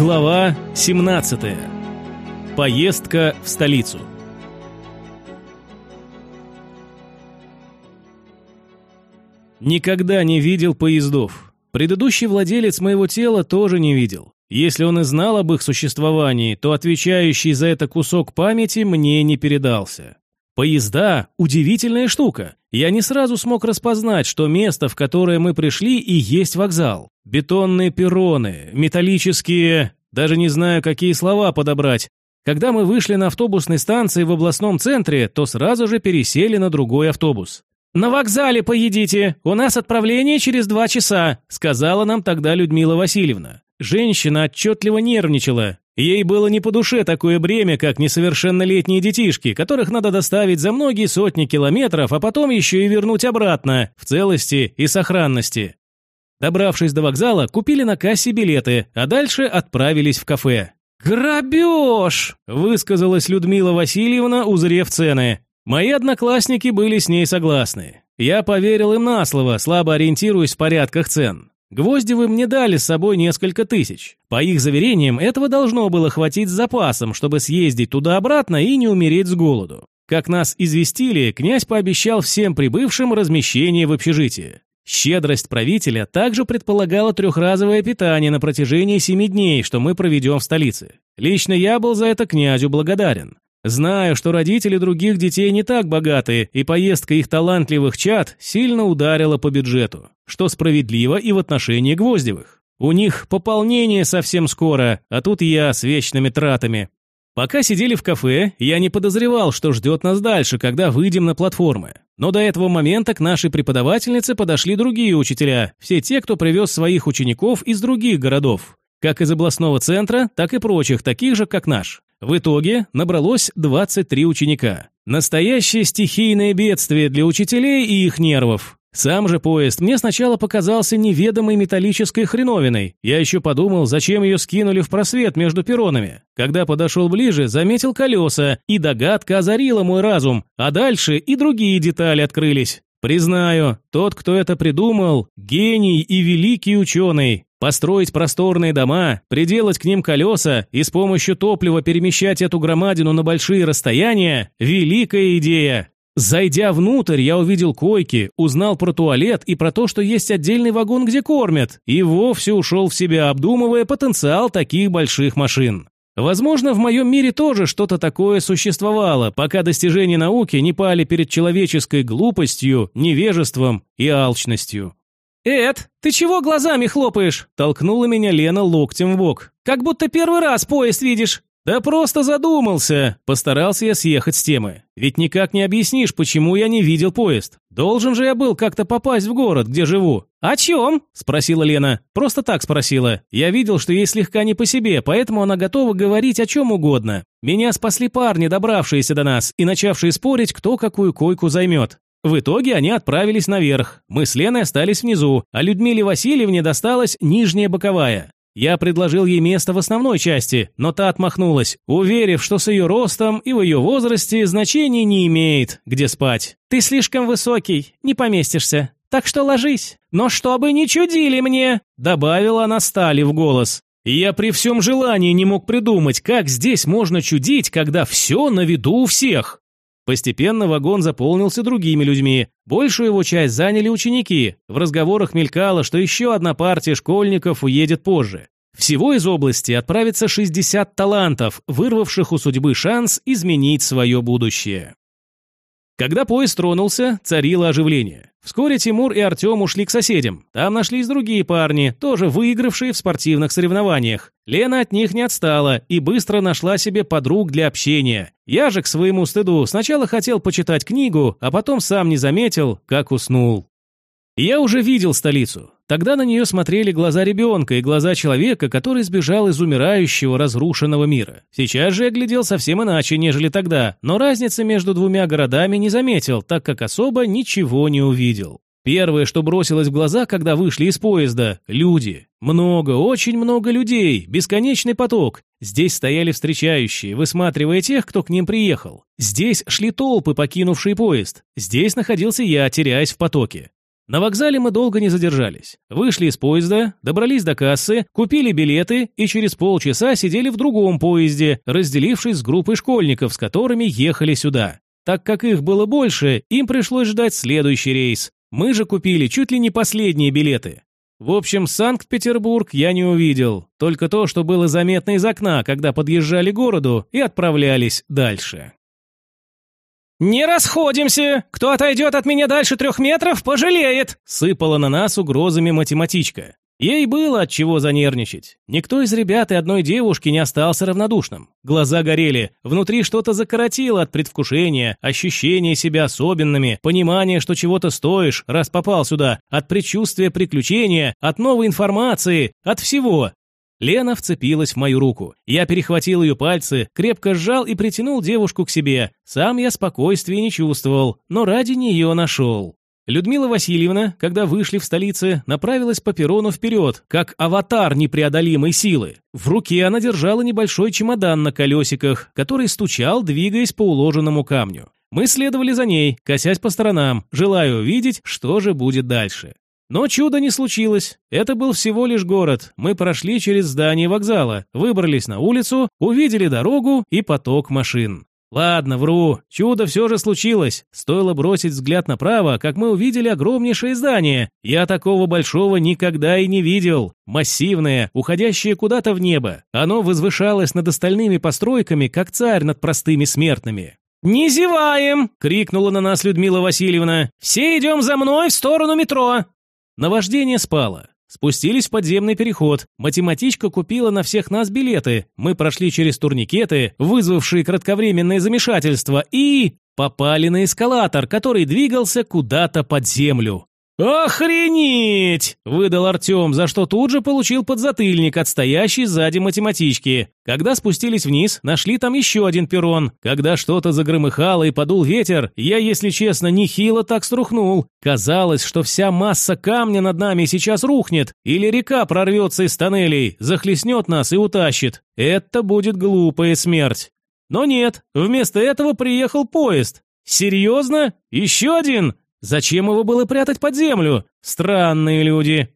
Глава 17. Поездка в столицу. Никогда не видел поездов. Предыдущий владелец моего тела тоже не видел. Если он и знал об их существовании, то отвечающий за это кусок памяти мне не передался. Поезда – удивительная штука. Я не сразу смог распознать, что место, в которое мы пришли, и есть вокзал. Бетонные перроны, металлические... Даже не знаю, какие слова подобрать. Когда мы вышли на автобусной станции в областном центре, то сразу же пересели на другой автобус. «На вокзале поедите, у нас отправление через два часа», сказала нам тогда Людмила Васильевна. Женщина отчетливо нервничала. Ей было не по душе такое бремя, как несовершеннолетние детишки, которых надо доставить за многие сотни километров, а потом еще и вернуть обратно, в целости и сохранности. Добравшись до вокзала, купили на кассе билеты, а дальше отправились в кафе. «Грабеж!» – высказалась Людмила Васильевна, узрев цены. Мои одноклассники были с ней согласны. Я поверил им на слово, слабо ориентируясь в порядках цен. Гвоздевы мне дали с собой несколько тысяч. По их заверениям, этого должно было хватить с запасом, чтобы съездить туда-обратно и не умереть с голоду. Как нас известили, князь пообещал всем прибывшим размещение в общежитии. Щедрость правителя также предполагала трехразовое питание на протяжении семи дней, что мы проведем в столице. Лично я был за это князю благодарен. Знаю, что родители других детей не так богаты, и поездка их талантливых чад сильно ударила по бюджету, что справедливо и в отношении Гвоздевых. У них пополнение совсем скоро, а тут я с вечными тратами. Пока сидели в кафе, я не подозревал, что ждет нас дальше, когда выйдем на платформы. Но до этого момента к нашей преподавательнице подошли другие учителя, все те, кто привез своих учеников из других городов, как из областного центра, так и прочих, таких же, как наш. В итоге набралось 23 ученика. Настоящее стихийное бедствие для учителей и их нервов. Сам же поезд мне сначала показался неведомой металлической хреновиной. Я еще подумал, зачем ее скинули в просвет между перронами. Когда подошел ближе, заметил колеса, и догадка озарила мой разум, а дальше и другие детали открылись. Признаю, тот, кто это придумал, гений и великий ученый. Построить просторные дома, приделать к ним колеса и с помощью топлива перемещать эту громадину на большие расстояния – великая идея. Зайдя внутрь, я увидел койки, узнал про туалет и про то, что есть отдельный вагон, где кормят, и вовсе ушел в себя, обдумывая потенциал таких больших машин. Возможно, в моем мире тоже что-то такое существовало, пока достижения науки не пали перед человеческой глупостью, невежеством и алчностью. «Эд, ты чего глазами хлопаешь?» – толкнула меня Лена локтем в бок. «Как будто первый раз поезд видишь». «Да просто задумался!» – постарался я съехать с темы. «Ведь никак не объяснишь, почему я не видел поезд. Должен же я был как-то попасть в город, где живу». «О чем?» – спросила Лена. Просто так спросила. Я видел, что ей слегка не по себе, поэтому она готова говорить о чем угодно. Меня спасли парни, добравшиеся до нас, и начавшие спорить, кто какую койку займет. В итоге они отправились наверх. Мы с Леной остались внизу, а Людмиле Васильевне досталась нижняя боковая. Я предложил ей место в основной части, но та отмахнулась, уверив, что с ее ростом и в ее возрасте значения не имеет, где спать. «Ты слишком высокий, не поместишься. Так что ложись. Но чтобы не чудили мне!» Добавила она стали в голос. Я при всем желании не мог придумать, как здесь можно чудить, когда все на виду у всех. Постепенно вагон заполнился другими людьми. Большую его часть заняли ученики. В разговорах мелькало, что еще одна партия школьников уедет позже. Всего из области отправится 60 талантов, вырвавших у судьбы шанс изменить свое будущее. Когда поезд тронулся, царило оживление. Вскоре Тимур и Артем ушли к соседям. Там нашлись другие парни, тоже выигравшие в спортивных соревнованиях. Лена от них не отстала и быстро нашла себе подруг для общения. Я же, к своему стыду, сначала хотел почитать книгу, а потом сам не заметил, как уснул. Я уже видел столицу. Тогда на нее смотрели глаза ребенка и глаза человека, который сбежал из умирающего, разрушенного мира. Сейчас же я глядел совсем иначе, нежели тогда, но разницы между двумя городами не заметил, так как особо ничего не увидел. Первое, что бросилось в глаза, когда вышли из поезда – люди. Много, очень много людей, бесконечный поток. Здесь стояли встречающие, высматривая тех, кто к ним приехал. Здесь шли толпы, покинувшие поезд. Здесь находился я, теряясь в потоке. На вокзале мы долго не задержались. Вышли из поезда, добрались до кассы, купили билеты и через полчаса сидели в другом поезде, разделившись с группой школьников, с которыми ехали сюда. Так как их было больше, им пришлось ждать следующий рейс. Мы же купили чуть ли не последние билеты. В общем, Санкт-Петербург я не увидел, только то, что было заметно из окна, когда подъезжали к городу и отправлялись дальше. «Не расходимся! Кто отойдет от меня дальше трех метров, пожалеет!» Сыпала на нас угрозами математичка. Ей было от чего занервничать. Никто из ребят и одной девушки не остался равнодушным. Глаза горели, внутри что-то закоротило от предвкушения, ощущения себя особенными, понимания, что чего-то стоишь, раз попал сюда, от предчувствия приключения, от новой информации, от всего. Лена вцепилась в мою руку. Я перехватил ее пальцы, крепко сжал и притянул девушку к себе. Сам я спокойствия не чувствовал, но ради нее нашел. Людмила Васильевна, когда вышли в столице, направилась по перрону вперед, как аватар непреодолимой силы. В руке она держала небольшой чемодан на колесиках, который стучал, двигаясь по уложенному камню. Мы следовали за ней, косясь по сторонам, желая увидеть, что же будет дальше. Но чуда не случилось. Это был всего лишь город. Мы прошли через здание вокзала, выбрались на улицу, увидели дорогу и поток машин. Ладно, вру. Чудо все же случилось. Стоило бросить взгляд направо, как мы увидели огромнейшее здание. Я такого большого никогда и не видел. Массивное, уходящее куда-то в небо. Оно возвышалось над остальными постройками, как царь над простыми смертными. «Не зеваем!» — крикнула на нас Людмила Васильевна. «Все идем за мной в сторону метро!» Наваждение спало. Спустились в подземный переход. Математичка купила на всех нас билеты. Мы прошли через турникеты, вызвавшие кратковременное замешательство, и попали на эскалатор, который двигался куда-то под землю. «Охренеть!» – выдал Артем, за что тут же получил подзатыльник от стоящей сзади математички. Когда спустились вниз, нашли там еще один перрон. Когда что-то загромыхало и подул ветер, я, если честно, нехило так струхнул. Казалось, что вся масса камня над нами сейчас рухнет, или река прорвется из тоннелей, захлестнет нас и утащит. Это будет глупая смерть. Но нет, вместо этого приехал поезд. Серьезно? Еще один? Зачем его было прятать под землю? Странные люди.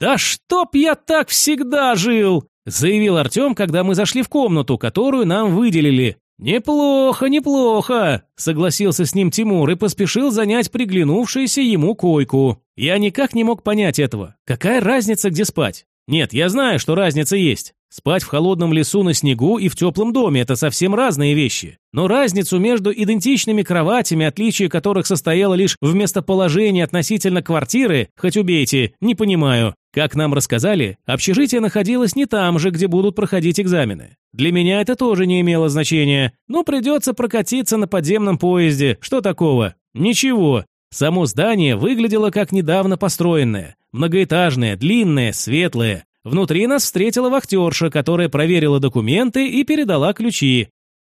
«Да чтоб я так всегда жил!» заявил Артем, когда мы зашли в комнату, которую нам выделили. «Неплохо, неплохо», — согласился с ним Тимур и поспешил занять приглянувшуюся ему койку. Я никак не мог понять этого. Какая разница, где спать? Нет, я знаю, что разница есть. Спать в холодном лесу на снегу и в теплом доме – это совсем разные вещи. Но разницу между идентичными кроватями, отличие которых состояло лишь в местоположении относительно квартиры, хоть убейте, не понимаю. Как нам рассказали, общежитие находилось не там же, где будут проходить экзамены. Для меня это тоже не имело значения. Ну, придется прокатиться на подземном поезде. Что такого? Ничего. Само здание выглядело как недавно построенное. Многоэтажное, длинное, светлое. Внутри нас встретила вахтерша, которая проверила документы и передала ключи.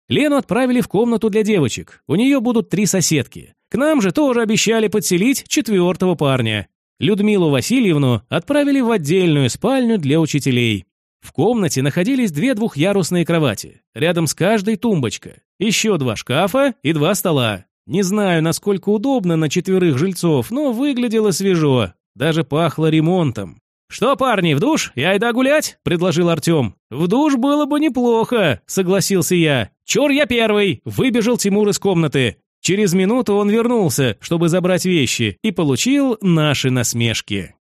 Лену отправили в комнату для девочек. У нее будут три соседки. К нам же тоже обещали подселить четвертого парня. Людмилу Васильевну отправили в отдельную спальню для учителей. В комнате находились две двухъярусные кровати. Рядом с каждой тумбочка. Еще два шкафа и два стола. Не знаю, насколько удобно на четверых жильцов, но выглядело свежо. Даже пахло ремонтом. «Что, парни, в душ? Я айда гулять?» – предложил Артем. «В душ было бы неплохо», – согласился я. «Чур я первый!» – выбежал Тимур из комнаты. Через минуту он вернулся, чтобы забрать вещи, и получил наши насмешки.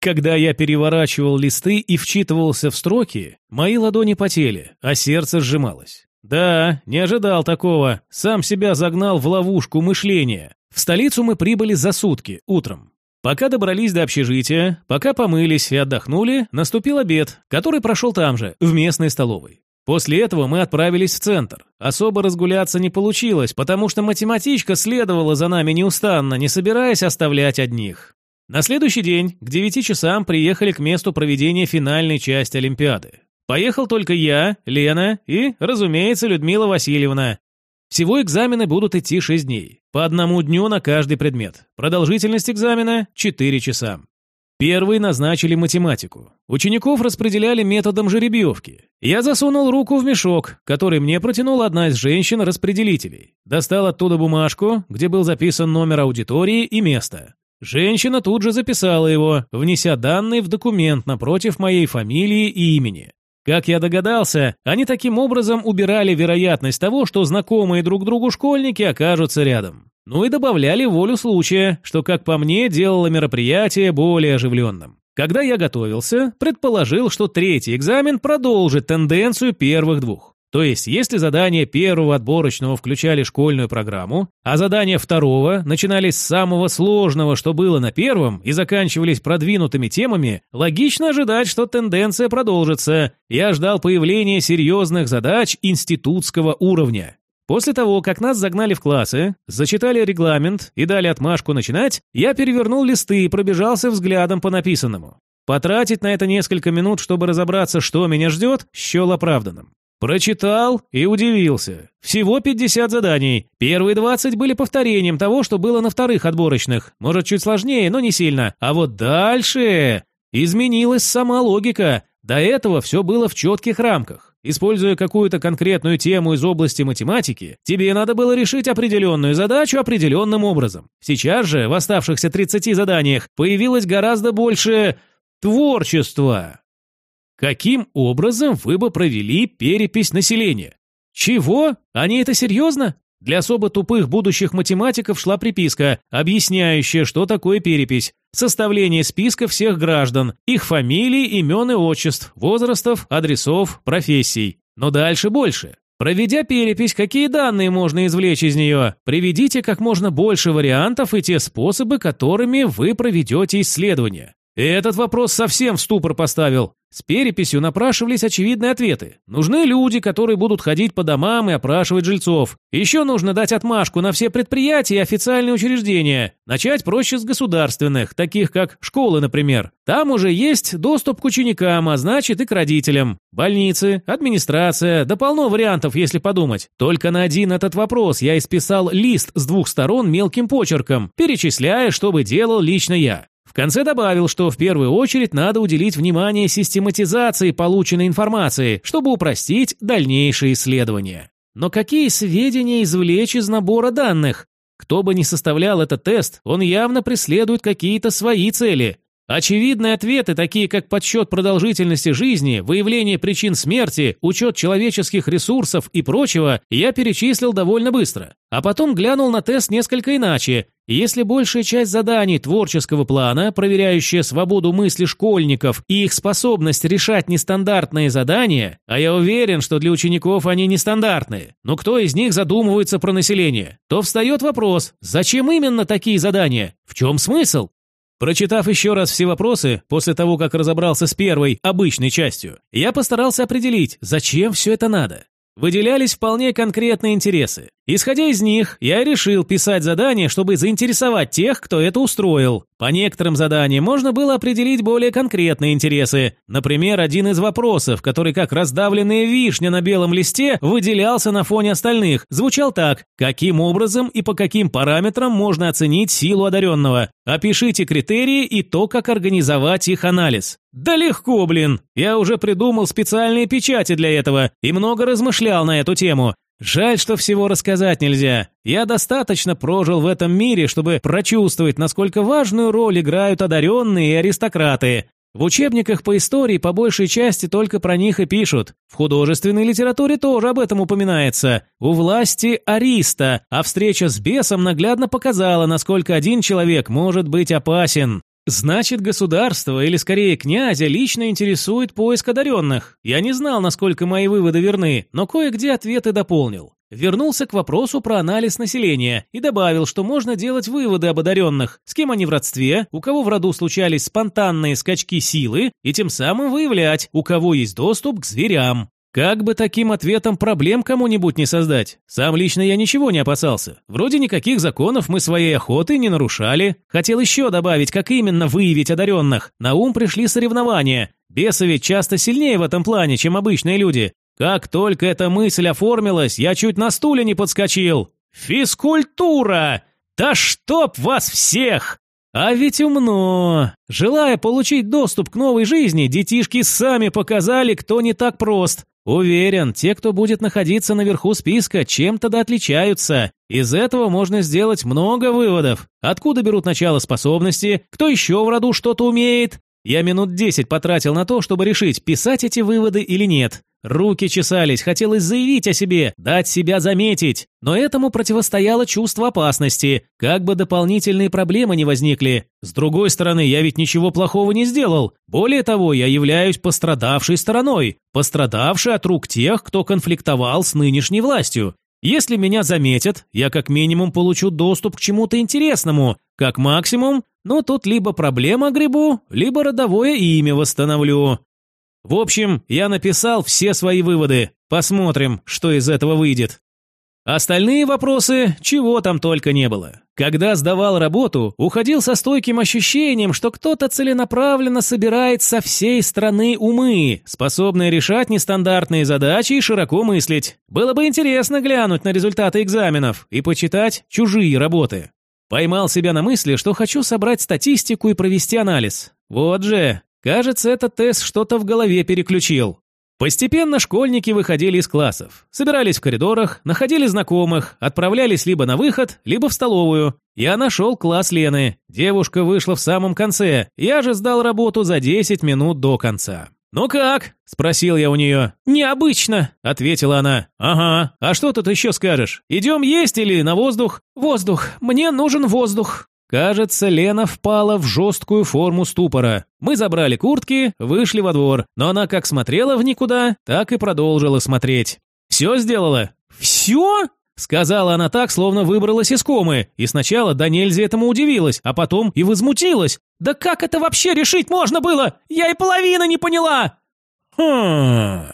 Когда я переворачивал листы и вчитывался в строки, мои ладони потели, а сердце сжималось. Да, не ожидал такого, сам себя загнал в ловушку мышления. В столицу мы прибыли за сутки, утром. Пока добрались до общежития, пока помылись и отдохнули, наступил обед, который прошел там же, в местной столовой. После этого мы отправились в центр. Особо разгуляться не получилось, потому что математичка следовала за нами неустанно, не собираясь оставлять одних. На следующий день к 9 часам приехали к месту проведения финальной части Олимпиады. Поехал только я, Лена и, разумеется, Людмила Васильевна. Всего экзамены будут идти 6 дней, по одному дню на каждый предмет. Продолжительность экзамена – 4 часа. Первый назначили математику. Учеников распределяли методом жеребьевки. Я засунул руку в мешок, который мне протянула одна из женщин-распределителей. Достал оттуда бумажку, где был записан номер аудитории и место. Женщина тут же записала его, внеся данные в документ напротив моей фамилии и имени. Как я догадался, они таким образом убирали вероятность того, что знакомые друг другу школьники окажутся рядом. Ну и добавляли волю случая, что, как по мне, делало мероприятие более оживленным. Когда я готовился, предположил, что третий экзамен продолжит тенденцию первых двух. То есть, если задания первого отборочного включали школьную программу, а задания второго начинались с самого сложного, что было на первом, и заканчивались продвинутыми темами, логично ожидать, что тенденция продолжится. Я ждал появления серьезных задач институтского уровня. После того, как нас загнали в классы, зачитали регламент и дали отмашку начинать, я перевернул листы и пробежался взглядом по написанному. Потратить на это несколько минут, чтобы разобраться, что меня ждет, счел оправданным. Прочитал и удивился. Всего 50 заданий. Первые 20 были повторением того, что было на вторых отборочных. Может, чуть сложнее, но не сильно. А вот дальше... Изменилась сама логика. До этого все было в четких рамках. Используя какую-то конкретную тему из области математики, тебе надо было решить определенную задачу определенным образом. Сейчас же в оставшихся 30 заданиях появилось гораздо больше творчества. Каким образом вы бы провели перепись населения? Чего? Они это серьезно? Для особо тупых будущих математиков шла приписка, объясняющая, что такое перепись. Составление списка всех граждан, их фамилий, имен и отчеств, возрастов, адресов, профессий. Но дальше больше. Проведя перепись, какие данные можно извлечь из нее? Приведите как можно больше вариантов и те способы, которыми вы проведете исследование. Этот вопрос совсем в ступор поставил. С переписью напрашивались очевидные ответы. Нужны люди, которые будут ходить по домам и опрашивать жильцов. Еще нужно дать отмашку на все предприятия и официальные учреждения. Начать проще с государственных, таких как школы, например. Там уже есть доступ к ученикам, а значит и к родителям. Больницы, администрация, да полно вариантов, если подумать. Только на один этот вопрос я исписал лист с двух сторон мелким почерком, перечисляя, что бы делал лично я. Конце добавил, что в первую очередь надо уделить внимание систематизации полученной информации, чтобы упростить дальнейшие исследования. Но какие сведения извлечь из набора данных? Кто бы ни составлял этот тест, он явно преследует какие-то свои цели. Очевидные ответы, такие как подсчет продолжительности жизни, выявление причин смерти, учет человеческих ресурсов и прочего, я перечислил довольно быстро. А потом глянул на тест несколько иначе. Если большая часть заданий творческого плана, проверяющая свободу мысли школьников и их способность решать нестандартные задания, а я уверен, что для учеников они нестандартные, но кто из них задумывается про население, то встает вопрос, зачем именно такие задания? В чем смысл? Прочитав еще раз все вопросы, после того, как разобрался с первой, обычной частью, я постарался определить, зачем все это надо. Выделялись вполне конкретные интересы. Исходя из них, я решил писать задание, чтобы заинтересовать тех, кто это устроил. По некоторым заданиям можно было определить более конкретные интересы. Например, один из вопросов, который как раздавленная вишня на белом листе выделялся на фоне остальных, звучал так. Каким образом и по каким параметрам можно оценить силу одаренного? Опишите критерии и то, как организовать их анализ. Да легко, блин! Я уже придумал специальные печати для этого и много размышлял на эту тему. Жаль, что всего рассказать нельзя. Я достаточно прожил в этом мире, чтобы прочувствовать, насколько важную роль играют одаренные и аристократы. В учебниках по истории по большей части только про них и пишут. В художественной литературе тоже об этом упоминается. У власти ариста, а встреча с бесом наглядно показала, насколько один человек может быть опасен. Значит, государство, или скорее князя, лично интересует поиск одаренных. Я не знал, насколько мои выводы верны, но кое-где ответы дополнил. Вернулся к вопросу про анализ населения и добавил, что можно делать выводы об одаренных, с кем они в родстве, у кого в роду случались спонтанные скачки силы, и тем самым выявлять, у кого есть доступ к зверям. Как бы таким ответом проблем кому-нибудь не создать? Сам лично я ничего не опасался. Вроде никаких законов мы своей охоты не нарушали. Хотел еще добавить, как именно выявить одаренных. На ум пришли соревнования. Бесы ведь часто сильнее в этом плане, чем обычные люди. Как только эта мысль оформилась, я чуть на стуле не подскочил. Физкультура! Да чтоб вас всех! А ведь умно. Желая получить доступ к новой жизни, детишки сами показали, кто не так прост. Уверен, те, кто будет находиться наверху списка, чем-то да отличаются. Из этого можно сделать много выводов. Откуда берут начало способности, кто еще в роду что-то умеет. Я минут десять потратил на то, чтобы решить, писать эти выводы или нет. Руки чесались, хотелось заявить о себе, дать себя заметить, но этому противостояло чувство опасности, как бы дополнительные проблемы не возникли. С другой стороны, я ведь ничего плохого не сделал. Более того, я являюсь пострадавшей стороной, пострадавшей от рук тех, кто конфликтовал с нынешней властью. Если меня заметят, я как минимум получу доступ к чему-то интересному, как максимум, ну тут либо проблема грибу, либо родовое имя восстановлю. В общем, я написал все свои выводы. Посмотрим, что из этого выйдет. Остальные вопросы, чего там только не было. Когда сдавал работу, уходил со стойким ощущением, что кто-то целенаправленно собирает со всей страны умы, способные решать нестандартные задачи и широко мыслить. Было бы интересно глянуть на результаты экзаменов и почитать чужие работы. Поймал себя на мысли, что хочу собрать статистику и провести анализ. Вот же, Кажется, этот тест что-то в голове переключил. Постепенно школьники выходили из классов, собирались в коридорах, находили знакомых, отправлялись либо на выход, либо в столовую. Я нашел класс Лены. Девушка вышла в самом конце. Я же сдал работу за 10 минут до конца. «Ну как?» – спросил я у нее. «Необычно», – ответила она. «Ага, а что тут еще скажешь? Идем есть или на воздух?» «Воздух. Мне нужен воздух». Кажется, Лена впала в жесткую форму ступора. Мы забрали куртки, вышли во двор, но она как смотрела в никуда, так и продолжила смотреть. «Все сделала?» «Все?» Сказала она так, словно выбралась из комы, и сначала да нельзя этому удивилась, а потом и возмутилась. «Да как это вообще решить можно было? Я и половины не поняла!» «Хм...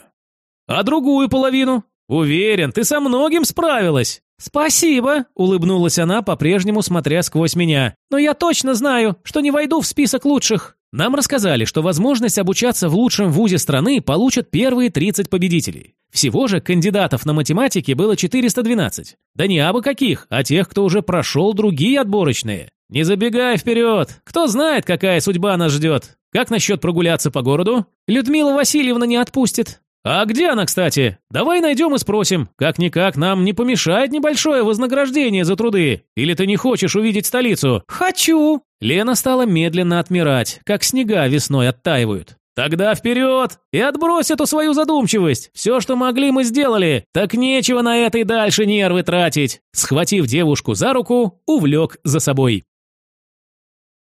А другую половину? Уверен, ты со многим справилась!» «Спасибо», – улыбнулась она, по-прежнему смотря сквозь меня. «Но я точно знаю, что не войду в список лучших». Нам рассказали, что возможность обучаться в лучшем вузе страны получат первые 30 победителей. Всего же кандидатов на математике было 412. Да не абы каких, а тех, кто уже прошел другие отборочные. Не забегай вперед, кто знает, какая судьба нас ждет. Как насчет прогуляться по городу? Людмила Васильевна не отпустит. «А где она, кстати? Давай найдем и спросим. Как-никак нам не помешает небольшое вознаграждение за труды. Или ты не хочешь увидеть столицу?» «Хочу!» Лена стала медленно отмирать, как снега весной оттаивают. «Тогда вперед! И отбрось эту свою задумчивость! Все, что могли, мы сделали! Так нечего на этой дальше нервы тратить!» Схватив девушку за руку, увлек за собой.